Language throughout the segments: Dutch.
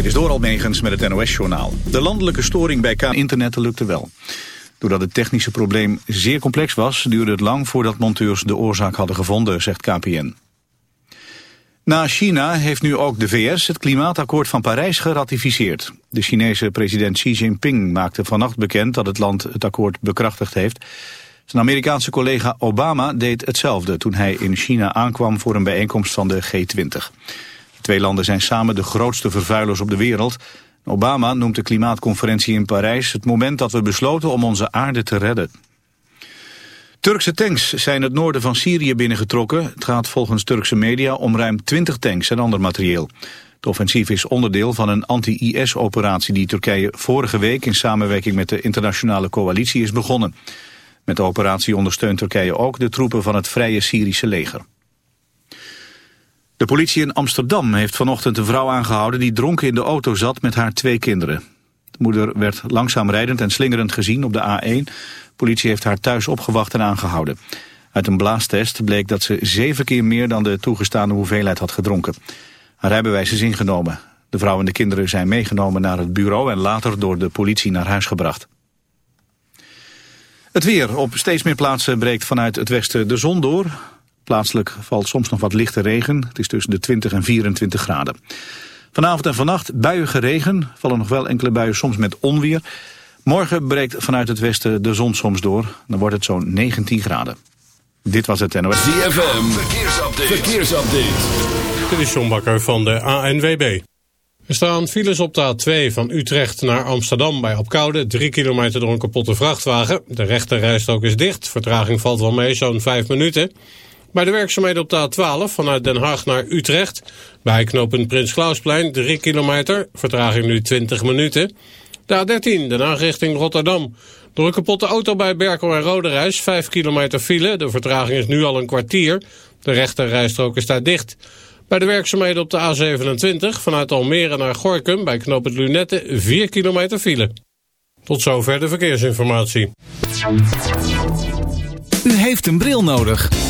Dit is door Almegens met het NOS-journaal. De landelijke storing bij K internet lukte wel. Doordat het technische probleem zeer complex was... duurde het lang voordat monteurs de oorzaak hadden gevonden, zegt KPN. Na China heeft nu ook de VS het klimaatakkoord van Parijs geratificeerd. De Chinese president Xi Jinping maakte vannacht bekend dat het land het akkoord bekrachtigd heeft. Zijn Amerikaanse collega Obama deed hetzelfde toen hij in China aankwam voor een bijeenkomst van de G20. De twee landen zijn samen de grootste vervuilers op de wereld. Obama noemt de klimaatconferentie in Parijs het moment dat we besloten om onze aarde te redden. Turkse tanks zijn het noorden van Syrië binnengetrokken. Het gaat volgens Turkse media om ruim 20 tanks en ander materieel. Het offensief is onderdeel van een anti-IS-operatie die Turkije vorige week in samenwerking met de internationale coalitie is begonnen. Met de operatie ondersteunt Turkije ook de troepen van het Vrije Syrische leger. De politie in Amsterdam heeft vanochtend een vrouw aangehouden die dronken in de auto zat met haar twee kinderen. De moeder werd langzaam rijdend en slingerend gezien op de A1. politie heeft haar thuis opgewacht en aangehouden. Uit een blaastest bleek dat ze zeven keer meer dan de toegestaande hoeveelheid had gedronken. Haar rijbewijs is ingenomen. De vrouw en de kinderen zijn meegenomen naar het bureau en later door de politie naar huis gebracht. Het weer. Op steeds meer plaatsen breekt vanuit het westen de zon door. Plaatselijk valt soms nog wat lichte regen. Het is tussen de 20 en 24 graden. Vanavond en vannacht buiige regen. Vallen nog wel enkele buien soms met onweer. Morgen breekt vanuit het westen de zon soms door. Dan wordt het zo'n 19 graden. Dit was het NOS. ZFM. Verkeersupdate. Verkeersupdate. Dit is John Bakker van de ANWB. Er staan files op de A2 van Utrecht naar Amsterdam bij Opkoude. Drie kilometer door een kapotte vrachtwagen. De rechterrijstrook is dicht. Vertraging valt wel mee, zo'n vijf minuten. Bij de werkzaamheden op de A12 vanuit Den Haag naar Utrecht. Bij knooppunt Prins Klausplein 3 kilometer. Vertraging nu 20 minuten. De A13 Den Haag richting Rotterdam. Door een kapotte auto bij Berkel en Roderijs 5 kilometer file. De vertraging is nu al een kwartier. De rechterrijstrook is daar dicht. Bij de werkzaamheden op de A27 vanuit Almere naar Gorkum bij knooppunt Lunette 4 kilometer file. Tot zover de verkeersinformatie. U heeft een bril nodig.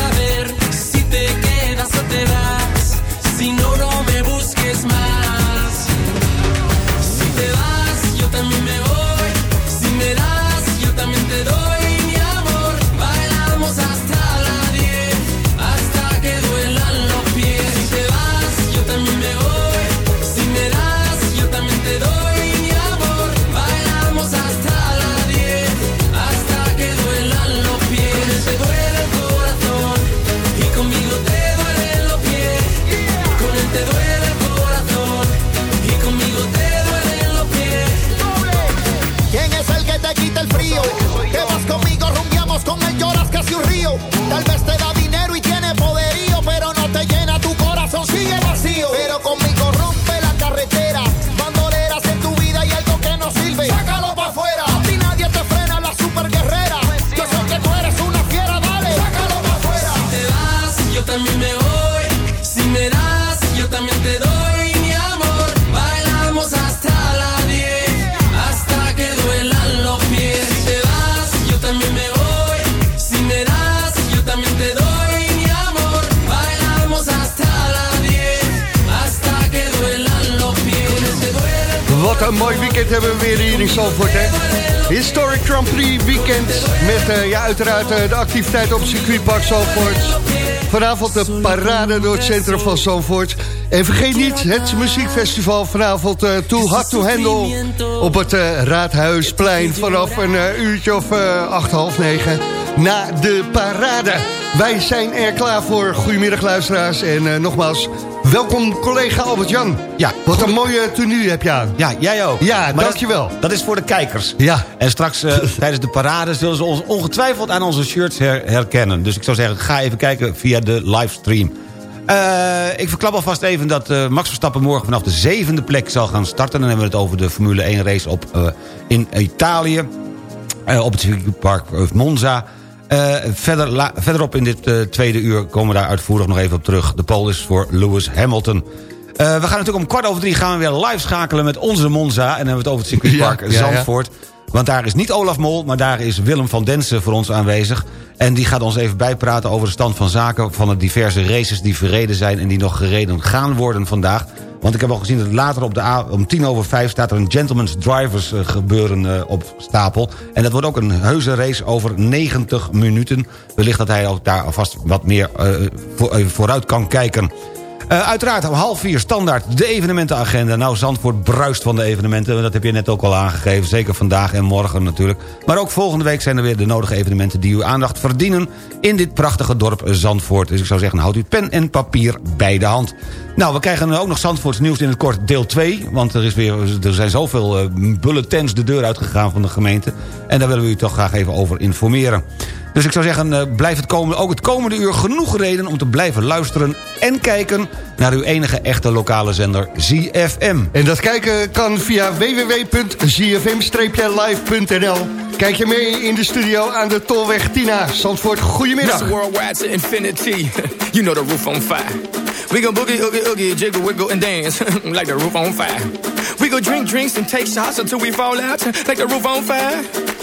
weekend hebben we weer hier in Zandvoort? Historic Grand Prix weekend met eh, ja, uiteraard eh, de activiteit op circuitpark Zandvoort. Vanavond de parade door het centrum van Zandvoort. En vergeet niet het muziekfestival vanavond eh, Too Hot to Handle op het Raadhuisplein vanaf een uurtje of acht, half negen na de parade. Wij zijn er klaar voor. Goedemiddag luisteraars en eh, nogmaals welkom collega Albert-Jan. Ja, Wat een mooie tenue heb je aan. Ja, jij ook. Ja, Maar dankjewel. Dat, dat is voor de kijkers. Ja. En straks eh, tijdens de parade zullen ze ons ongetwijfeld aan onze shirts her- herkennen. Dus ik zou zeggen, ga even kijken via de livestream. Eh, ik verklap alvast even dat Max Verstappen morgen vanaf de zevende plek zal gaan starten. Dan hebben we het over de Formule 1 race op, in Italië. op het circuitpark Monza. Eh, verder, la- verderop in dit eh, tweede uur komen we daar uitvoerig nog even op terug. De pole is voor Lewis Hamilton. Eh, we gaan natuurlijk om kwart over drie gaan we weer live schakelen met onze Monza. En dan hebben we het over het circuitpark Ja, ja, ja. Zandvoort. Want daar is niet Olaf Mol, maar daar is Willem van Densen voor ons aanwezig. En die gaat ons even bijpraten over de stand van zaken... van de diverse races die verreden zijn en die nog gereden gaan worden vandaag. Want ik heb al gezien dat later op de a om tien over vijf... staat er een gentleman's drivers eh, gebeuren eh, op stapel. En dat wordt ook een heuse race over 90 minuten. Wellicht dat hij ook daar alvast wat meer eh, voor- vooruit kan kijken. Eh, uiteraard om half vier standaard de evenementenagenda. Nou, Zandvoort bruist van de evenementen. Dat heb je net ook al aangegeven. Zeker vandaag en morgen natuurlijk. Maar ook volgende week zijn er weer de nodige evenementen... die uw aandacht verdienen in dit prachtige dorp Zandvoort. Dus ik zou zeggen, houd uw pen en papier bij de hand. Nou, we krijgen ook nog Zandvoorts nieuws in het kort deel 2. Want er, is weer, er zijn zoveel eh, bulletins de deur uitgegaan van de gemeente. En daar willen we u toch graag even over informeren. Dus ik zou zeggen, eh, blijf het komende, ook het komende uur genoeg reden... om te blijven luisteren en kijken naar uw enige echte lokale zender ZFM. En dat kijken kan via www.zfm-live.nl. Kijk je mee in de studio aan de Tolweg Tina. Zandvoort, goedemiddag. Worldwide to infinity. You know the roof on fire. We go boogie, oogie, oogie, jiggle, wiggle, and dance like the roof on fire. We go drink drinks and take shots until we fall out like the roof on fire.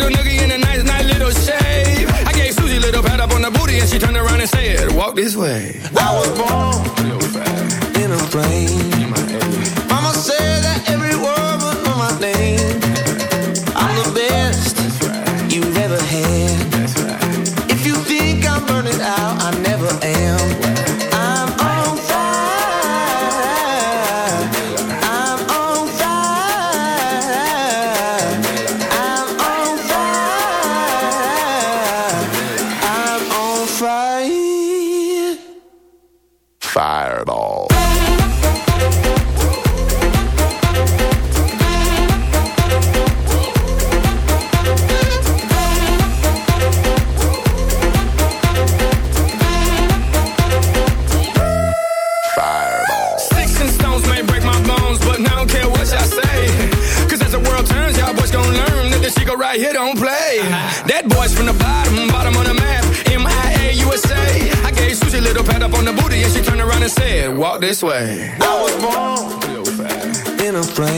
Little noogie in a nice, nice little shave. I gave Susie a little pat up on the booty, and she turned around and said, "Walk this way." I was born in a plane. Mama said that every word was on my name.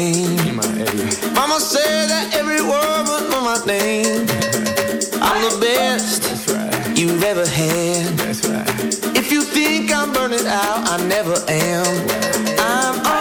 Plane. Mama said that every word was my name. I'm the best you've ever had. If you think I'm burning out, I never am. I'm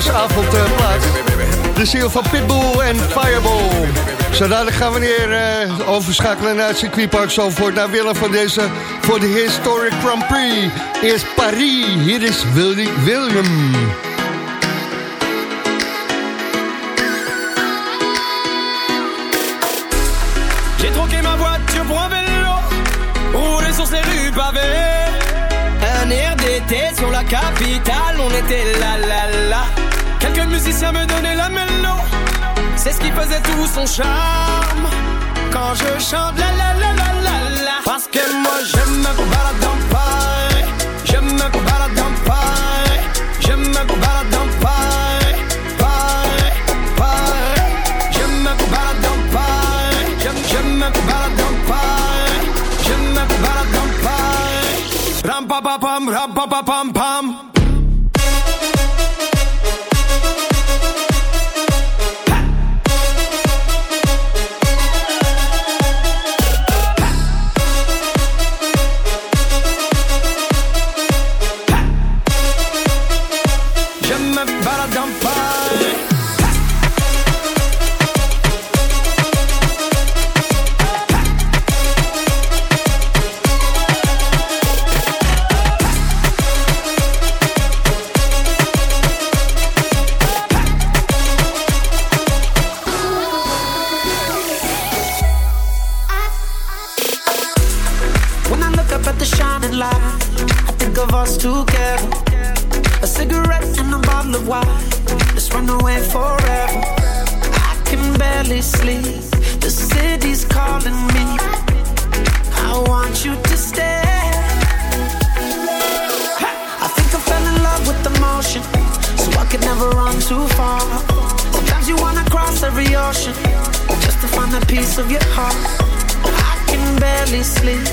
zaterdagavond stappersavond uh, plaat. De ziel van Pitbull en Fireball. Zodanig gaan we weer uh, overschakelen naar het circuitpark Zalvoort... naar Willem van deze voor de Historic Grand Prix. Eerst Paris, hier is Willy William. J'ai troqué ma voiture pour un vélo, sur ces rues pavées. Un air d'été sur la capitale, on était là là là. Musiciens me donnaient la mélo, c'est ce qui faisait tout son charme. Quand je chante la la la la la la, parce que moi je me balade dans Paris, je me balade dans Paris, je me balade dans Paris, Paris, Paris, je me balade dans Paris, je, je me balade dans Paris, je me balade dans Paris. Ram pa pa pam, ram pa pa pam pam. Piece of your heart. Oh, I can barely sleep.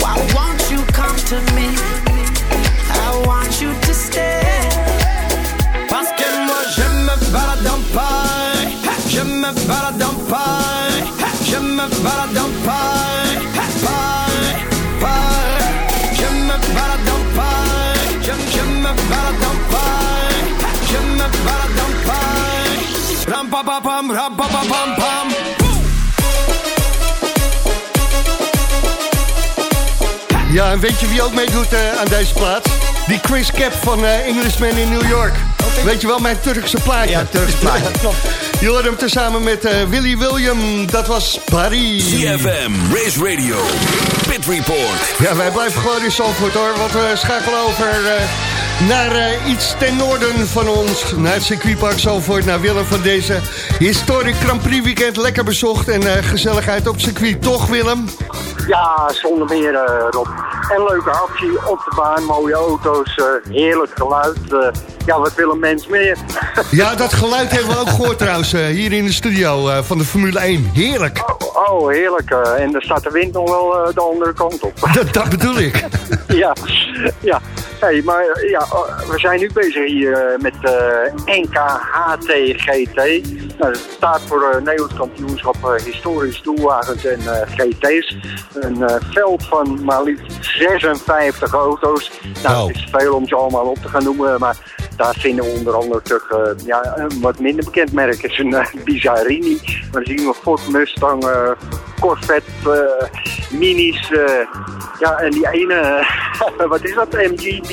Why won't you come to me? I want you to stay. Parce que moi je me balade dans Paris. Je me balade dans Paris. Je me balade dans Paris. Paris, Paris. Je me balade Paris. Ram pa pa pam, ram pa pa pam pam. Ja, en weet je wie ook meedoet uh, aan deze plaats? Die Chris Cap van uh, Englishman in New York. Weet je wel, mijn Turkse plaatje. Ja, Turkse plaatje. Ja, klopt. Je hoorde hem tezamen met uh, Willy William. Dat was Paris. CFM, Race Radio, Pit Report. Ja, wij blijven gewoon in Zandvoort hoor. Want we schakelen over naar iets ten noorden van ons. Naar het circuitpark Zandvoort. Naar Willem van deze historic Grand Prix weekend. Lekker bezocht en gezelligheid op circuit. Toch Willem? Ja, zonder meer uh, Rob. En leuke actie op de baan, mooie auto's, uh, heerlijk geluid. Uh, ja, wat wil een mens meer? ja, dat geluid hebben we ook gehoord trouwens, hier in de studio van de Formule 1. Heerlijk. Oh, oh heerlijk. en er staat de wind nog wel de andere kant op. dat, dat bedoel ik. ja, ja. Hey, maar ja, we zijn nu bezig hier met NKHTGT. Nou, dat staat voor uh, Nederlands kampioenschap historisch doelwagens en GT's. Een veld van maar liefst 56 auto's. Nou, het is veel om ze allemaal op te gaan noemen, maar daar vinden we onder andere terug uh, ja, een wat minder bekend merk. Is een uh, Bizarini. Maar dan zien we Ford Mustang, uh, Corvette, Minis. ja, en die ene, wat is dat, MGB?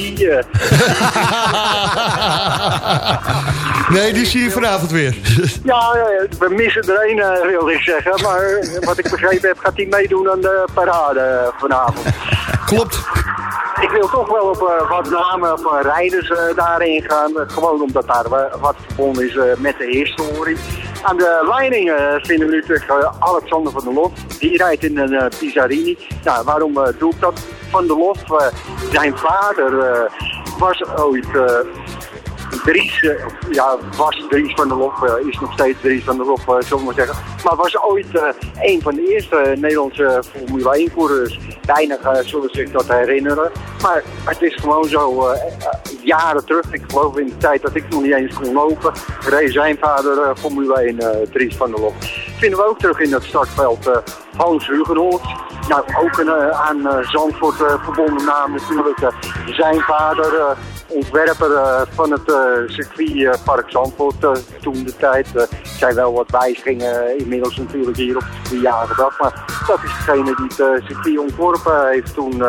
nee, die zie je vanavond weer. ja, we missen er een, wil ik zeggen. Maar wat ik begrepen heb, gaat hij meedoen aan de parade vanavond. Klopt. Ik wil toch wel op uh, wat namen van rijders uh, daarin gaan. Gewoon omdat daar wat verbonden is met de historie. Aan de leiding vinden we nu terug Alexander van der Lof. Die rijdt in een Pizarini. Nou, waarom doe ik dat? Van der Lof, zijn vader was ooit Dries, uh, ja, was Dries van der Lof, uh, is nog steeds Dries van der Lof, uh, zullen we maar zeggen. Maar was ooit een van de eerste Nederlandse Formule 1 coureurs. Weinig zullen zich dat herinneren. Maar het is gewoon zo jaren terug, ik geloof in de tijd dat ik nog niet eens kon lopen, reed zijn vader Formule 1, Dries van der Lof. Vinden we ook terug in het startveld Hans Hugenholt. Nou, ook een aan Zandvoort verbonden naam natuurlijk. zijn vader ontwerper uh, van het uh, circuit Park Zandvoort toen de tijd. Er zijn wel wat wijzigingen inmiddels natuurlijk hier op het circuit aangebracht. Maar dat is degene die het circuit ontworpen heeft toen.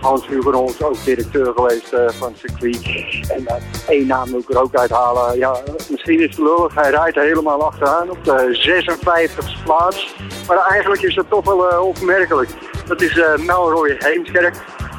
Hans Hugenholz ook directeur geweest van het circuit. En één naam moet ik er ook uithalen. Ja, misschien is het lullig, hij rijdt helemaal achteraan op de 56e plaats. Maar eigenlijk is dat toch wel opmerkelijk. Dat is Melroy Heemskerk.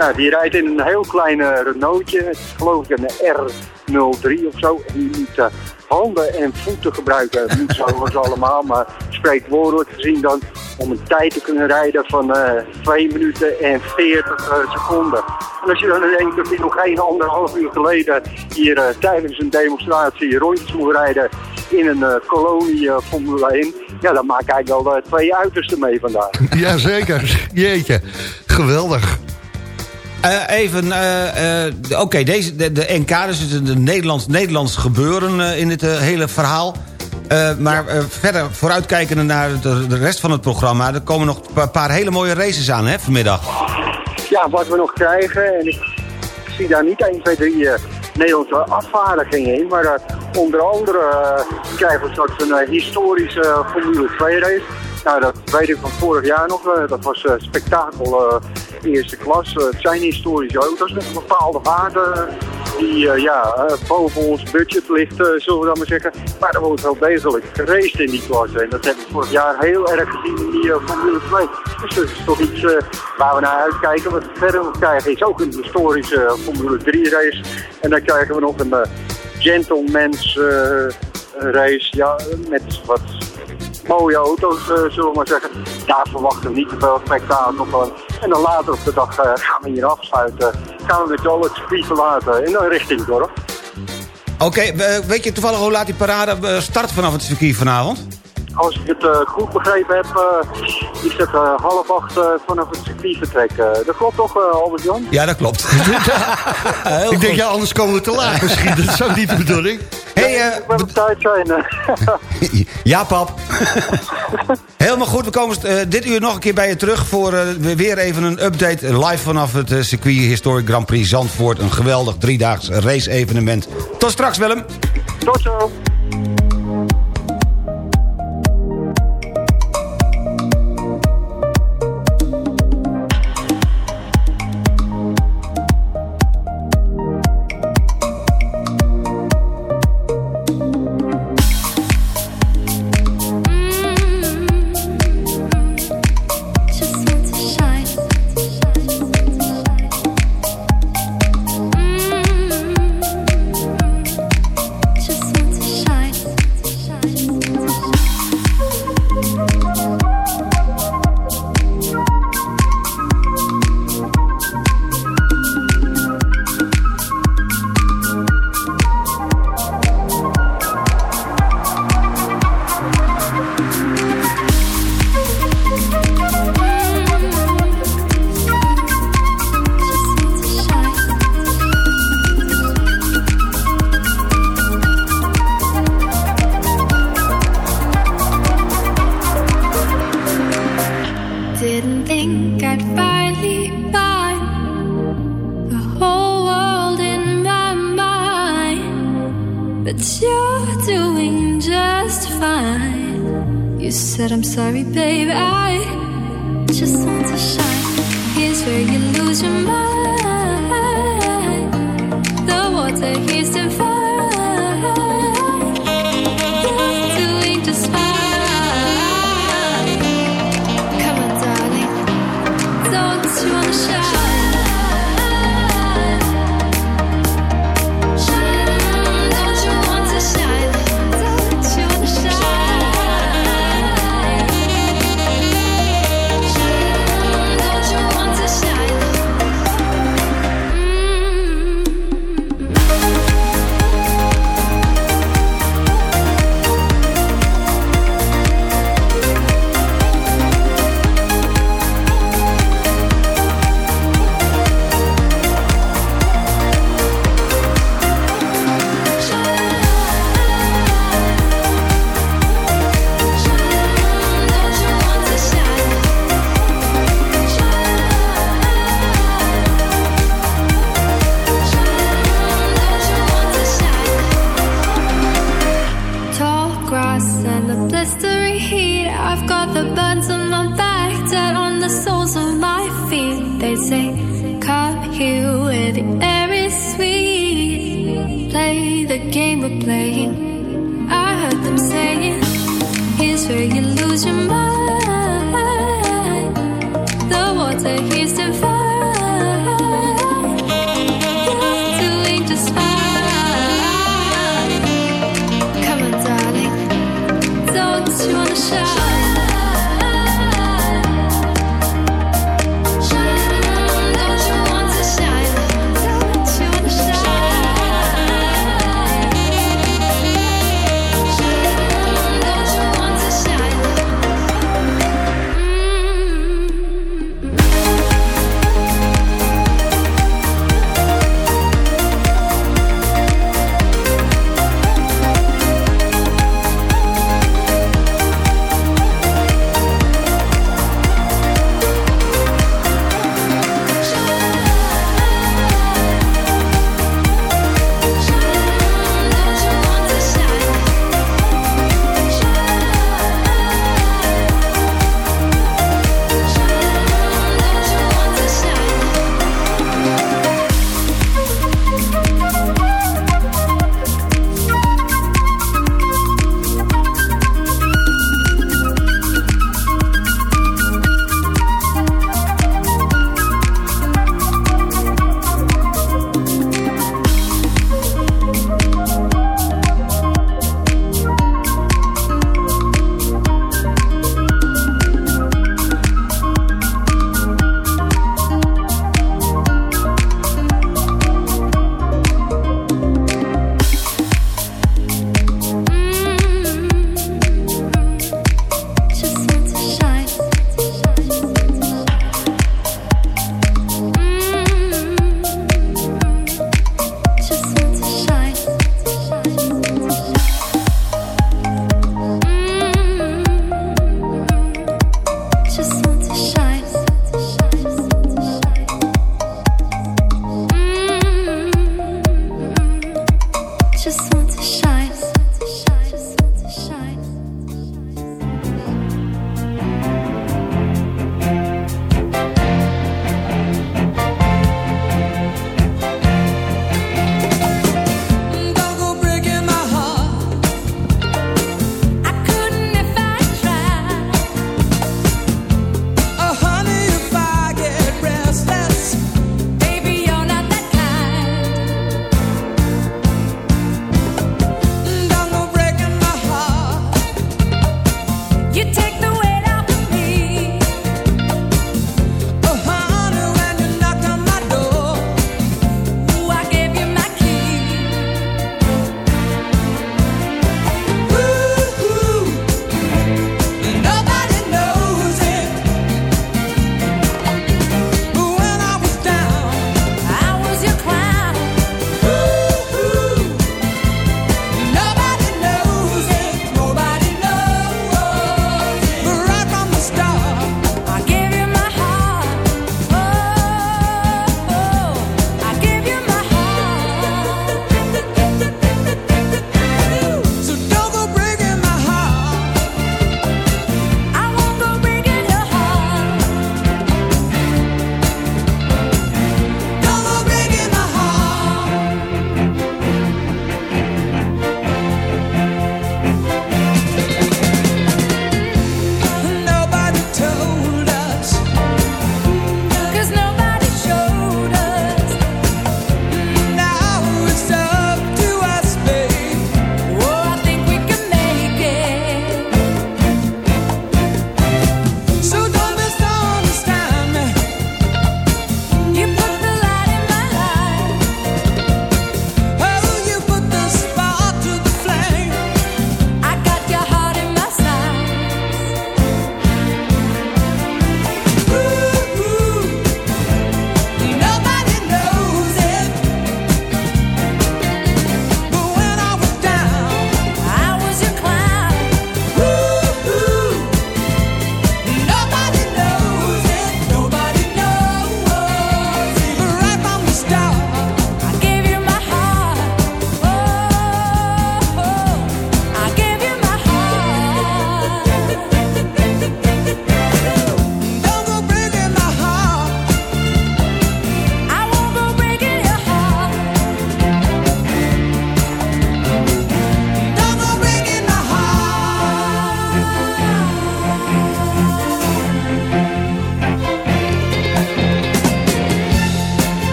Nou, die rijdt in een heel klein Renaultje. Geloof ik een R03 of zo. En die moet uh, handen en voeten gebruiken. Moet zoals allemaal, maar spreekwoordelijk gezien dan om een tijd te kunnen rijden van uh, 2 minuten en 40 uh, seconden. En als je dan denkt dat hij nog geen anderhalf uur geleden hier tijdens een demonstratie rondjes moet rijden in een kolonie Formule 1, ja, dan maak ik wel twee uitersten mee vandaag. Jazeker, jeetje, geweldig. Uh, even, uh, uh, oké, deze de, de, NK, dus het Nederlands, Nederlands gebeuren in dit hele verhaal. maar verder vooruitkijkende naar de, de, rest van het programma... er komen nog een paar hele mooie races aan, hè, vanmiddag. Ja, wat we nog krijgen, en ik zie daar niet 1, 2, 3 Nederlandse afvaardigingen in... maar onder andere krijgen we straks een historische Formule 2 race... Nou, dat weet ik van vorig jaar nog. dat was spektakel eerste klas. het zijn historische auto's met een bepaalde waarde die uh, ja, uh, boven ons budget ligt, zullen we dan maar zeggen. Maar er wordt wel degelijk geraced in die klasse. En dat heb ik vorig jaar heel erg gezien in die Formule 2. Dus dat is toch iets waar we naar uitkijken. Wat we verder krijgen is ook een historische Formule 3 race. En dan krijgen we nog een gentleman's race ja, met wat mooie auto's, zullen we maar zeggen. Daar verwachten we niet te veel spektakel van. En dan later op de dag uh, gaan we hier afsluiten. Gaan we met al het circuit verlaten in richting dorp. Oké, weet je toevallig hoe laat die parade start vanaf het circuit vanavond? Als ik het uh, goed begrepen heb, uh, is het uh, half acht vanaf het circuit vertrekken. dat klopt toch, Albert-Jan? Ja, dat klopt. ik denk, ja, anders komen we te laat misschien. Dat is ook niet de bedoeling. Hey, uh, ik ben op tijd zijn. ja, pap. Helemaal goed, we komen dit uur nog een keer bij je terug... voor weer even een update live vanaf het circuit Historic Grand Prix Zandvoort. Een geweldig driedaags race-evenement. Tot straks, Willem. Tot zo.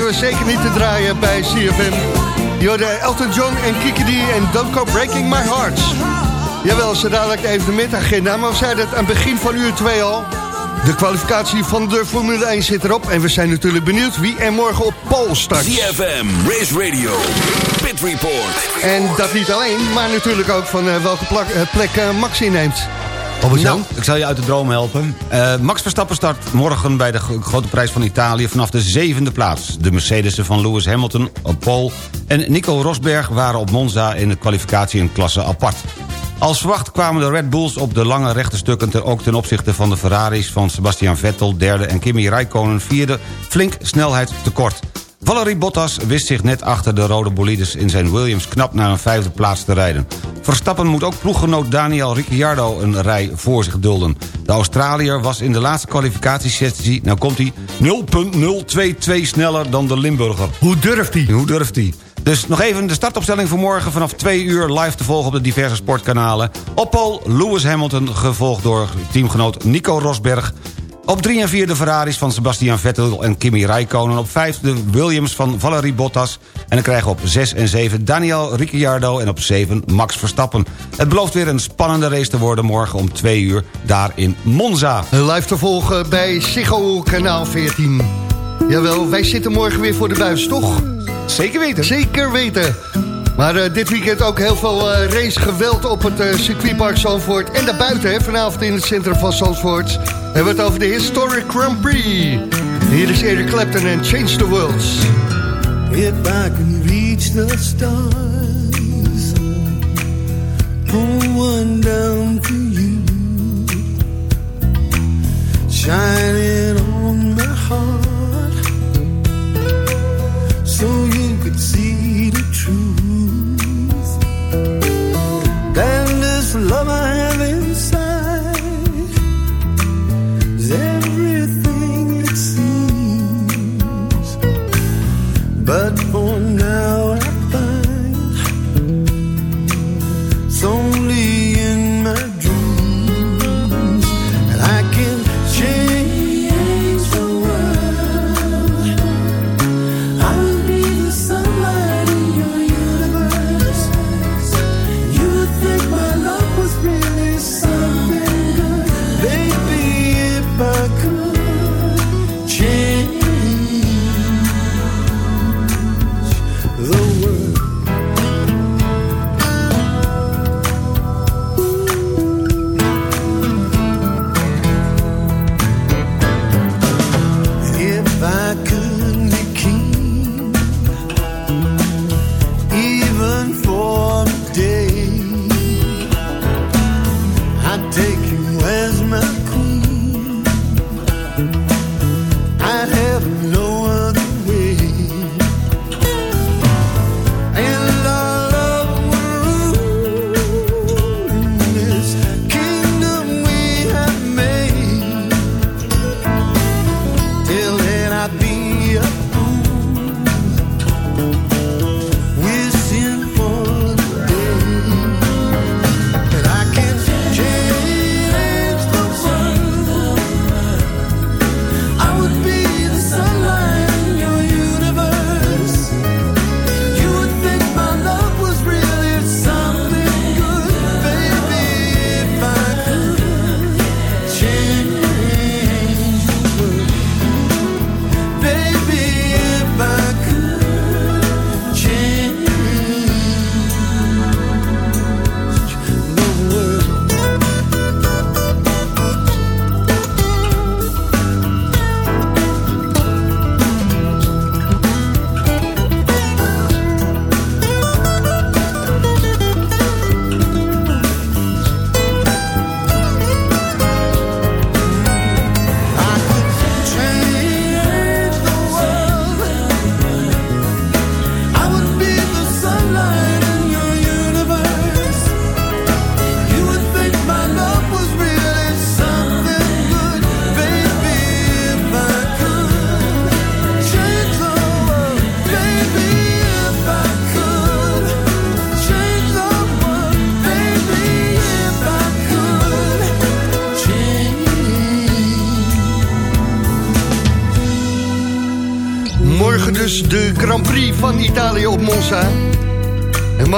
Vergeten we zeker niet te draaien bij CFM. Jorde Elton John en Kiki D en Don't Go Breaking My Heart. Jawel, zo dadelijk de evenementagenda, maar we zeiden het aan het begin van uur 2 al. De kwalificatie van de Formule 1 zit erop en we zijn natuurlijk benieuwd wie er morgen op pol start. CFM, Race Radio, Pit Report. En dat niet alleen, maar natuurlijk ook van uh, welke plek, uh, plek uh, Max inneemt. Nou, ik zal je uit de droom helpen. Uh, Max Verstappen start morgen bij de grote prijs van Italië... vanaf de zevende plaats. De Mercedes'en van Lewis Hamilton op pole... en Nico Rosberg waren op Monza in de kwalificatie in klasse apart. Als verwacht kwamen de Red Bulls op de lange rechte stukken... Ten, ook ten opzichte van de Ferraris van Sebastian Vettel derde... en Kimi Räikkönen vierde flink snelheidstekort. Valerie Bottas wist zich net achter de rode bolides in zijn Williams knap naar een vijfde plaats te rijden. Verstappen moet ook ploeggenoot Daniel Ricciardo een rij voor zich dulden. De Australiër was in de laatste kwalificatiesessie, nou komt hij, 0.022 sneller dan de Limburger. Hoe durft hij? Hoe durft hij? Dus nog even de startopstelling voor morgen vanaf 2 uur live te volgen op de diverse sportkanalen. Op Paul Lewis Hamilton, gevolgd door teamgenoot Nico Rosberg. Op 3 en 4 de Ferraris van Sebastian Vettel en Kimi Räikkönen. Op 5 de Williams van Valerie Bottas. En dan krijgen we op 6 en 7 Daniel Ricciardo en op 7 Max Verstappen. Het belooft weer een spannende race te worden morgen om 2 uur daar in Monza. Live te volgen bij Ziggo kanaal 14. Jawel, wij zitten morgen weer voor de buis, toch? Zeker weten. Zeker weten. Maar uh, dit weekend ook heel veel uh, racegeweld op het uh, circuitpark Zandvoort. En daarbuiten, hè, vanavond in het centrum van Zandvoort. Hebben we het over de Historic Grand Prix. Hier is Eric Clapton en Change the World. If I can reach the stars Pull one down to you Shining on my heart So you could see the truth and this love I have inside is everything it seems. But for now,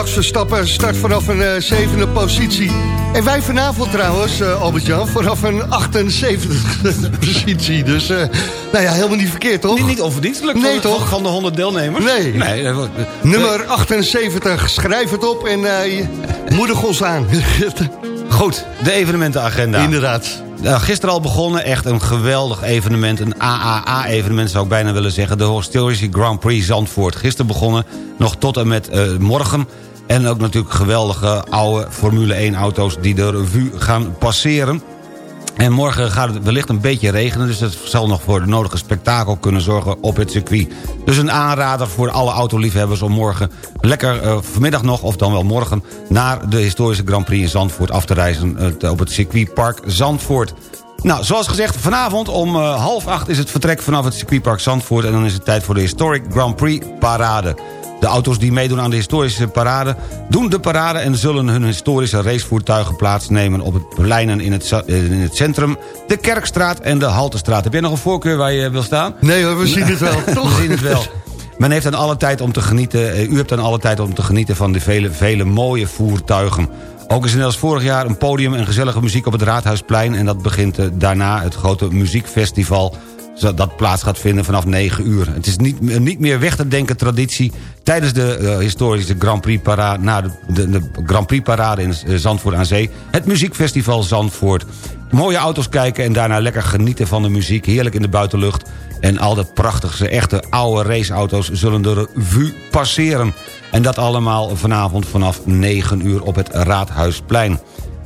Max Verstappen start vanaf een uh, zevende positie. En wij vanavond trouwens, uh, Albert-Jan, vanaf een 78 positie. Dus, uh, nou ja, helemaal niet verkeerd, toch? Niet, niet onverdienstelijk nee, toch? van de 100 deelnemers? Nee. nee Nummer 78, schrijf het op en moedig ons aan. Goed, de evenementenagenda. Inderdaad. Uh, gisteren al begonnen, echt een geweldig evenement. Een AAA-evenement zou ik bijna willen zeggen. De Historische Grand Prix Zandvoort. Gisteren begonnen, nog tot en met uh, morgen. En ook natuurlijk geweldige oude Formule 1 auto's... die de revue gaan passeren. En morgen gaat het wellicht een beetje regenen... dus dat zal nog voor de nodige spektakel kunnen zorgen op het circuit. Dus een aanrader voor alle autoliefhebbers om morgen lekker uh, vanmiddag nog... of dan wel morgen naar de historische Grand Prix in Zandvoort af te reizen... Op het circuitpark Zandvoort. Nou, zoals gezegd, vanavond om uh, half acht is het vertrek vanaf het circuitpark Zandvoort... en dan is het tijd voor de Historic Grand Prix Parade. De auto's die meedoen aan de historische parade... doen de parade en zullen hun historische racevoertuigen plaatsnemen... op het pleinen in het, in het centrum, de Kerkstraat en de Haltestraat. Heb jij nog een voorkeur waar je wil staan? Nee hoor, we zien het wel. we zien het wel. Men heeft dan alle tijd om te genieten... u hebt dan alle tijd om te genieten van de vele, vele mooie voertuigen. Ook is er net als vorig jaar een podium en gezellige muziek op het Raadhuisplein... en dat begint daarna het grote muziekfestival dat plaats gaat vinden vanaf 9 uur. Het is niet, niet meer weg te denken traditie... tijdens de uh, historische Grand Prix parade... na de, de, de, Grand Prix parade in Zandvoort aan Zee... het muziekfestival Zandvoort. Mooie auto's kijken en daarna lekker genieten van de muziek... heerlijk in de buitenlucht... en al de prachtige, echte oude raceauto's zullen de revue passeren. En dat allemaal vanavond vanaf 9 uur op het Raadhuisplein.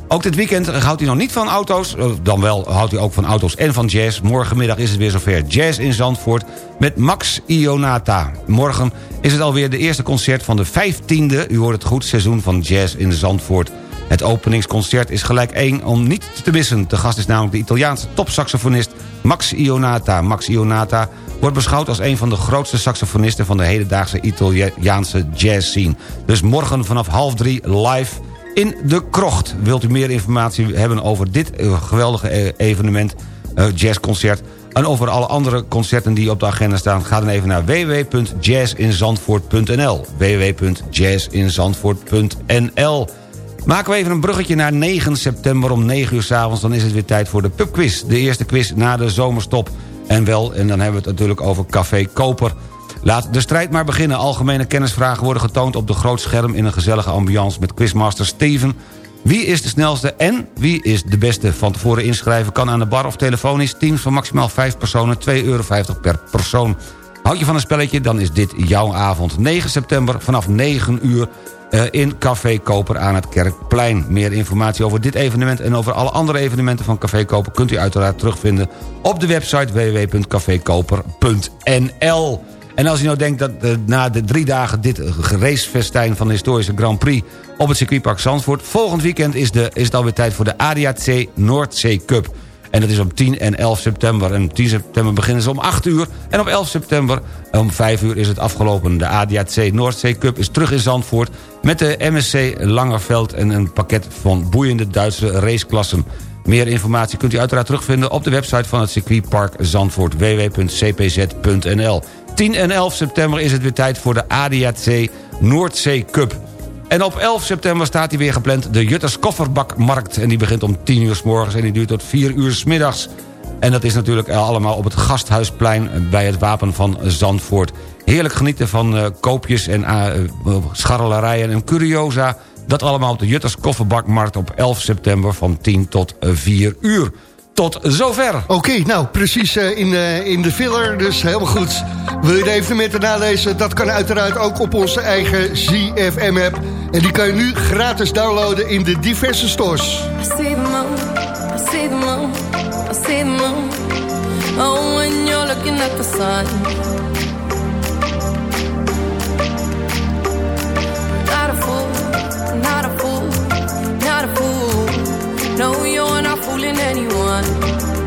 Ook dit weekend houdt hij nog niet van auto's. Dan wel houdt hij ook van auto's en van jazz. Morgenmiddag is het weer zover. Jazz in Zandvoort met Max Ionata. Morgen is het alweer de eerste concert van de 15e... u hoort het goed, seizoen van jazz in Zandvoort. Het openingsconcert is gelijk één om niet te missen. De gast is namelijk de Italiaanse topsaxofonist Max Ionata. Max Ionata wordt beschouwd als een van de grootste saxofonisten... van de hedendaagse Italiaanse jazz scene. Dus morgen vanaf half drie live in de krocht. Wilt u meer informatie hebben over dit geweldige evenement, jazzconcert... en over alle andere concerten die op de agenda staan... ga dan even naar www.jazzinzandvoort.nl www.jazzinzandvoort.nl Maken we even een bruggetje naar 9 september om 9 uur s avonds. Dan is het weer tijd voor de pubquiz. De eerste quiz na de zomerstop. En wel, en dan hebben we het natuurlijk over Café Koper... Laat de strijd maar beginnen. Algemene kennisvragen worden getoond op de groot scherm... in een gezellige ambiance met quizmaster Steven. Wie is de snelste en wie is de beste? Van tevoren inschrijven kan aan de bar of telefonisch. Teams van maximaal 5 personen, 2,50 euro per persoon. Houd je van een spelletje, dan is dit jouw avond. 9 september vanaf 9 uur uh, in Café Koper aan het Kerkplein. Meer informatie over dit evenement en over alle andere evenementen van Café Koper... kunt u uiteraard terugvinden op de website www.cafekoper.nl. En als u nou denkt dat na de drie dagen dit racefestijn van de historische Grand Prix op het circuitpark Zandvoort... volgend weekend is, de, is het alweer tijd voor de ADAC Noordzee Cup. En dat is op 10 en 11 september. En op 10 september beginnen ze om 8 uur. En op 11 september om 5 uur is het afgelopen. De ADAC Noordzee Cup is terug in Zandvoort... met de MSC Langerveld en een pakket van boeiende Duitse raceklassen. Meer informatie kunt u uiteraard terugvinden op de website van het circuitpark Zandvoort. www.cpz.nl 10 en 11 september is het weer tijd voor de ADAC Noordzee Cup. En op 11 september staat hij weer gepland de Jutters Kofferbakmarkt. En die begint om 10 uur s morgens en die duurt tot 4 uur s middags. En dat is natuurlijk allemaal op het Gasthuisplein bij het Wapen van Zandvoort. Heerlijk genieten van uh, koopjes en uh, en curiosa. Dat allemaal op de Jutters Kofferbakmarkt op 11 september van 10 tot 4 uur. Tot zover. Oké, okay, nou precies uh, in, uh, in de filler, dus helemaal goed. Wil je de evenementen nalezen? Dat kan uiteraard ook op onze eigen ZFM-app. En die kan je nu gratis downloaden in de diverse stores. I see the moon, I see the moon, I see the moon. Oh, when you're looking at the sun. Not a fool, not a fool, not a fool. No, you're not fooling anyone.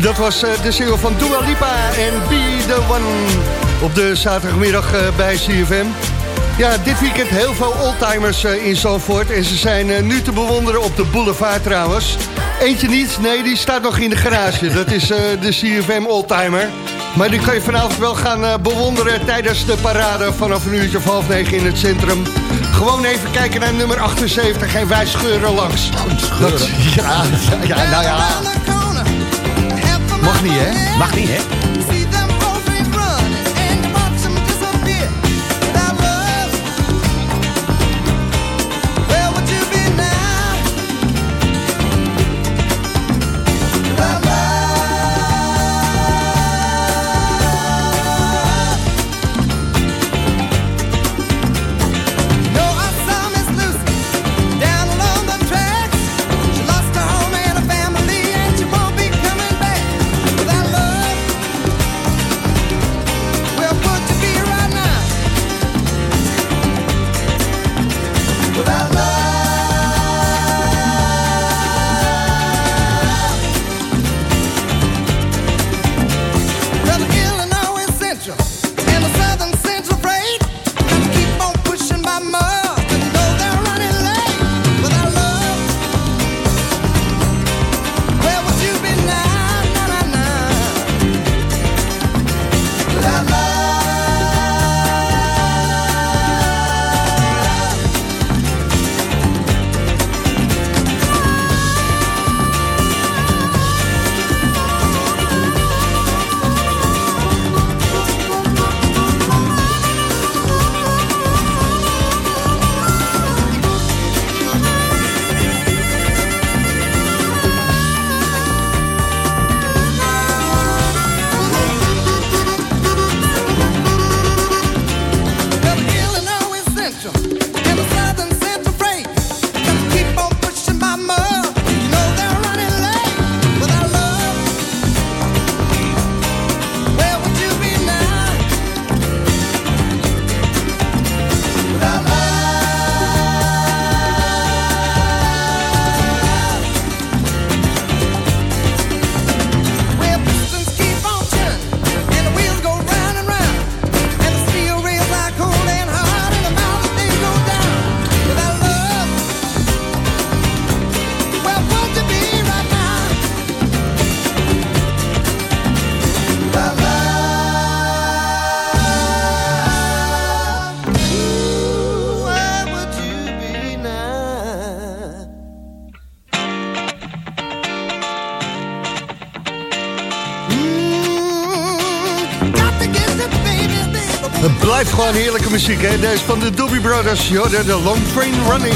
Dat was eh, de single van Dua Lipa en Be The One op de zaterdagmiddag eh, bij CFM. Ja, dit weekend heel veel oldtimers eh, in Zandvoort. En ze zijn nu te bewonderen op de boulevard trouwens. Eentje niet, nee, die staat nog in de garage. Dat is de CFM oldtimer. Maar die kan je vanavond wel gaan bewonderen tijdens de parade... vanaf een uurtje of half negen in het centrum. Gewoon even kijken naar nummer 78 en wij scheuren langs. Scheuren? Ja, ja, nou ja... Mag niet, hè? Mag niet, hè? Gewoon heerlijke muziek, hè? Deze van de Doobie Brothers. Jorden, de Long Train Running.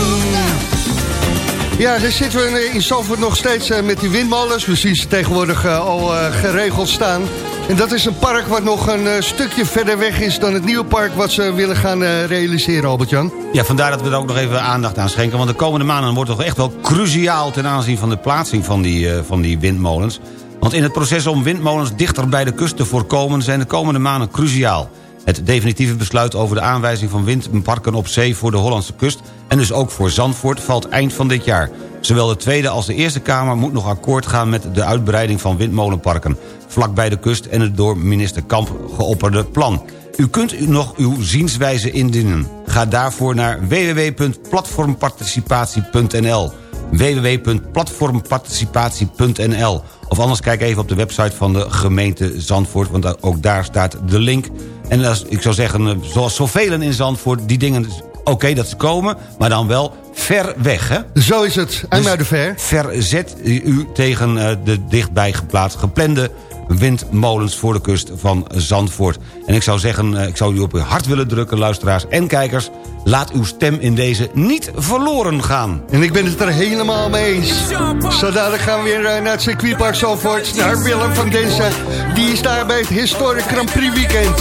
Ja, daar zitten we in Zandvoort nog steeds eh, met die windmolens. We zien ze tegenwoordig eh, al eh, geregeld staan. En dat is een park wat nog een stukje verder weg is... dan het nieuwe park wat ze willen gaan realiseren, Albert-Jan. Ja, vandaar dat we er ook nog even aandacht aan schenken. Want de komende maanden wordt toch echt wel cruciaal... ten aanzien van de plaatsing van die, van die windmolens. Want in het proces om windmolens dichter bij de kust te voorkomen... zijn de komende maanden cruciaal. Het definitieve besluit over de aanwijzing van windparken op zee... voor de Hollandse kust en dus ook voor Zandvoort valt eind van dit jaar. Zowel de Tweede als de Eerste Kamer moet nog akkoord gaan... met de uitbreiding van windmolenparken... vlak bij de kust en het door minister Kamp geopperde plan. U kunt nog uw zienswijze indienen. Ga daarvoor naar www.platformparticipatie.nl www.platformparticipatie.nl Of anders kijk even op de website van de gemeente Zandvoort... want ook daar staat de link. En als, ik zou zeggen, eh, zoals zoveel in Zandvoort... die dingen, oké dat ze komen, maar dan wel ver weg, hè? Zo is het, en naar de ver. Verzet u tegen eh, de dichtbij geplaatst geplande windmolens voor de kust van Zandvoort. En ik zou zeggen, eh, ik zou u op uw hart willen drukken, luisteraars en kijkers... laat uw stem in deze niet verloren gaan. En ik ben het er helemaal mee eens. Zo dadelijk gaan we weer eh, naar het circuitpark Zandvoort... naar Willem van Densen. Die is daar bij het Historic Grand Prix Weekend.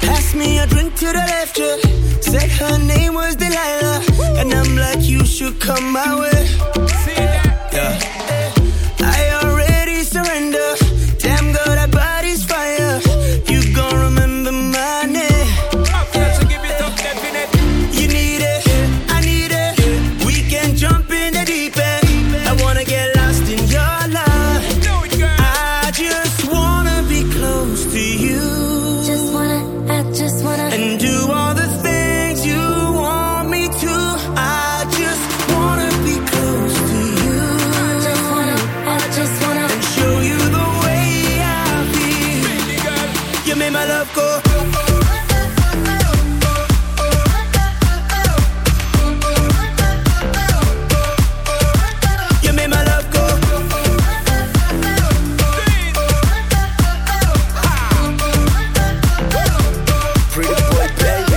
Pass me a drink to the left, yeah. Said her name was Delilah. And I'm like, you should come my way. Yeah. Made my love go. You made my love go.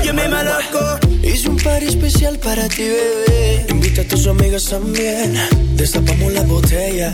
You made my love go. Hice un party especial para ti, bebé. Invita a tus amigas también. Destapamos las botellas.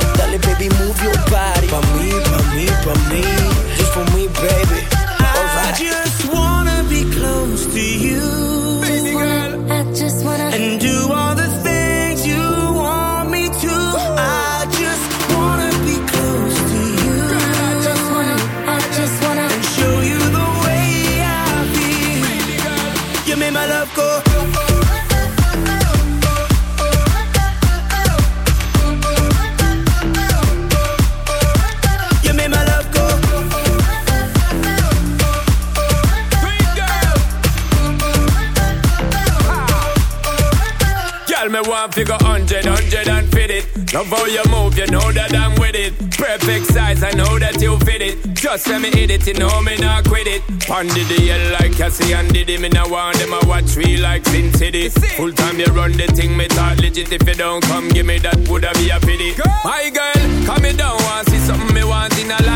want figure hundred, hundred and fit it. Love how you move, you know that I'm with it. Perfect size, I know that you fit it. Just let me hit it, you know me not quit it. Pondy the hell like Cassie and Diddy. Me now want them, I watch me like Sin City. Full time you run the thing, me talk legit. If you don't come, give me that, woulda be a pity. Girl. My girl, come me down, want see something me want in a life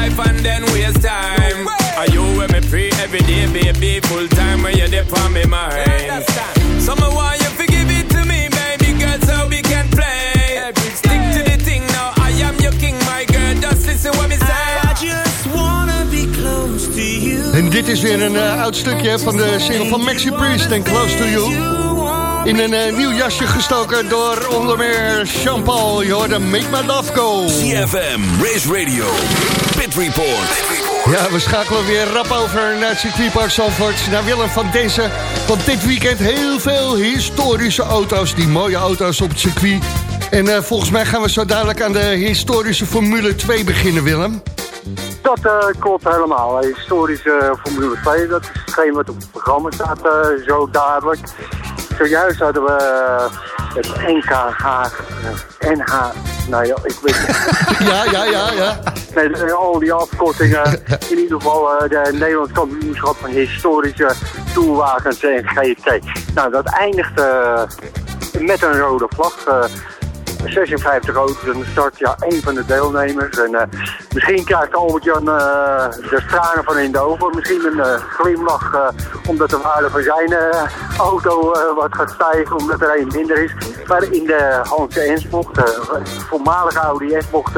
dit is weer een eh, oud stukje van de single van Maxi Priest en Close to You. In een eh, nieuw jasje gestoken door onder meer Jean-Paul. Je hoorde Make My Love Go. CFM, Race Radio, Pit Report. Ja, we schakelen weer rap over naar het circuitpark Zandvoort. Naar Willem van Densen. Want dit weekend heel veel historische auto's. Die mooie auto's op het circuit. En eh, volgens mij gaan we zo dadelijk aan de historische Formule 2 beginnen, Willem. Dat eh, klopt helemaal. Historische Formule 2, dat is hetgeen wat op het programma staat eh, zo dadelijk. Zojuist hadden we eh, het NKH, eh, NH, nou ja, ik weet Ja, ja, ja, ja. Nee, de- al die afkortingen. In ieder geval de Nederlands kampioenschap van historische toerwagens en GT. Nou, dat eindigt met een rode vlag. Eh, 56 auto's aan de start, ja, één van de deelnemers. En eh, Misschien krijgt Albert-Jan eh, de tranen van in de. Misschien een eh, glimlach omdat de waarde van zijn auto wat gaat stijgen, omdat er een minder is. Maar in de Hans S-bocht, de voormalige Audi S-bocht,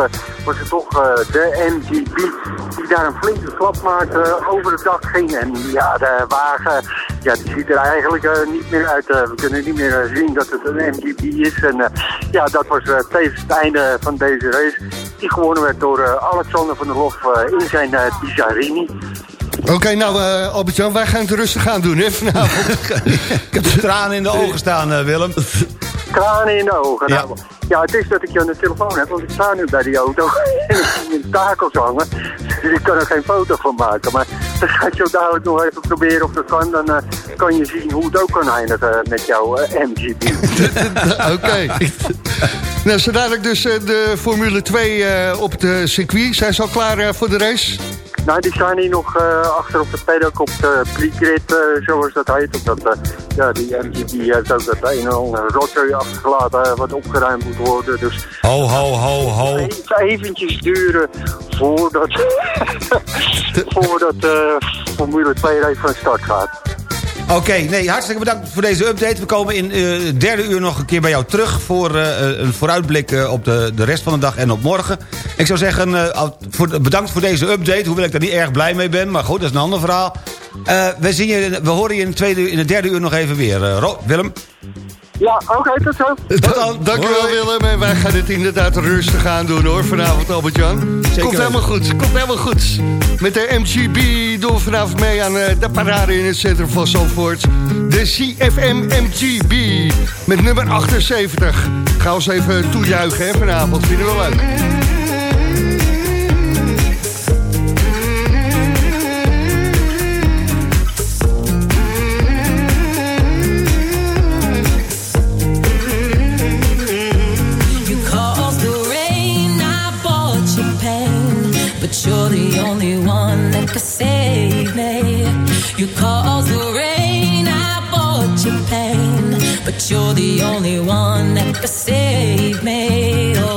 was het toch de MGB die daar een flinke klap maakte, over het dak ging. En ja, de wagen ja, die ziet er eigenlijk niet meer uit. We kunnen niet meer zien dat het een MGB is. En ja, dat eh, tevens het einde van deze race. Die gewonnen werd door eh, Alexander van der Lof eh, in zijn uh, Pizarini. Oké, nou eh, Albert-Jan, wij gaan het rustig aan doen hè, vanavond. Ik heb de tranen in de ogen staan, eh, Willem. Tranen in de ogen. Ja. Nou, ja, het is dat ik je aan de telefoon heb, want ik sta nu bij die auto en ik zie in de takels hangen. Dus ik kan er geen foto van maken. Maar dan ga ik zo dadelijk nog even proberen of dat kan. Dan eh, kan je zien hoe het ook kan eindigen met jouw eh, MGB. Oké. nou, zo dadelijk dus eh, de Formule 2 eh, op het circuit. Zijn ze al klaar eh, voor de race? Nou, die staan hier nog eh, achter op de paddock op de pre-grid, zoals dat heet. Omdat, eh, ja, die MGB heeft ook dat een en ander rotzooi achtergelaten wat opgeruimd moet worden. Dus Ho, ho, ho, ho. even eventjes duren voordat, voordat eh Formule 2 race van start gaat. Oké, nee, hartstikke bedankt voor deze update. We komen in eh, het derde uur nog een keer bij jou terug... voor eh, een vooruitblik eh, op de, de rest van de dag en op morgen. Ik zou zeggen, eh, voor, bedankt voor deze update... hoewel ik daar niet erg blij mee ben, maar goed, dat is een ander verhaal. Eh, we, zien je, we horen je in, het tweede, in het derde uur nog even weer. Eh, Willem? Ja, oké, tot zo. dan. Dankjewel Hoi. Willem. En wij gaan het inderdaad rustig aan doen hoor, vanavond Albert-Jan. Komt helemaal goed, komt helemaal goed. Met de MGB doen we vanavond mee aan eh, de parade in het centrum van Zandvoort. De CFM MGB met nummer 78. Ga ons even toejuichen hè, vanavond, vinden we leuk. You caused the rain, I bought you pain, but you're the only one that could save me. Oh,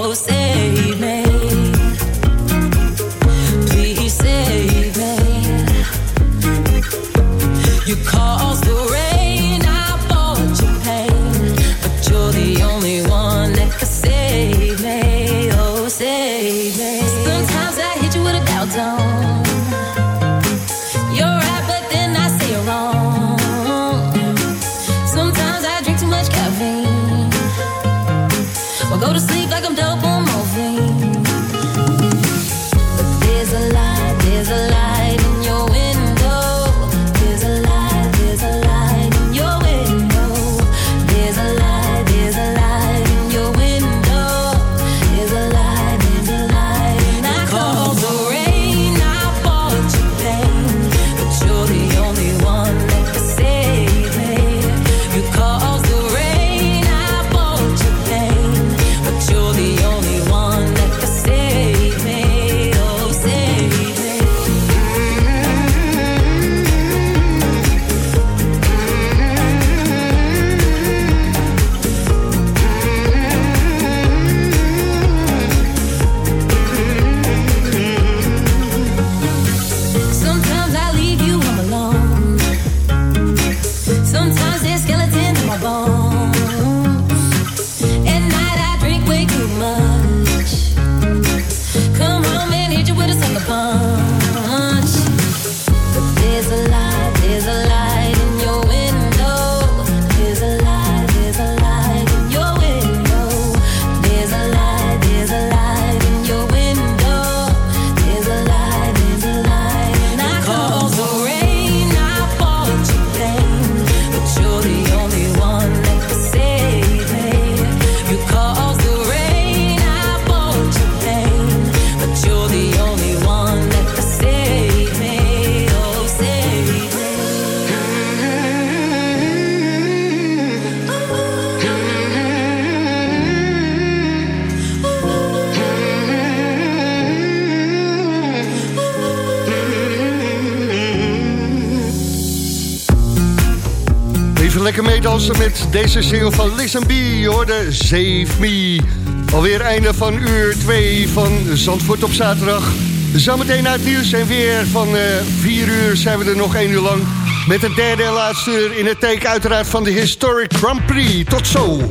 lekker meedansen met deze single van Listen B. Je hoorde Save Me. Alweer einde van uur 2 van Zandvoort op zaterdag. Zometeen naar het nieuws en weer van eh, 4 uur zijn we er nog 1 uur lang. Met de derde en laatste uur in het take uiteraard van de Historic Grand Prix. Tot zo!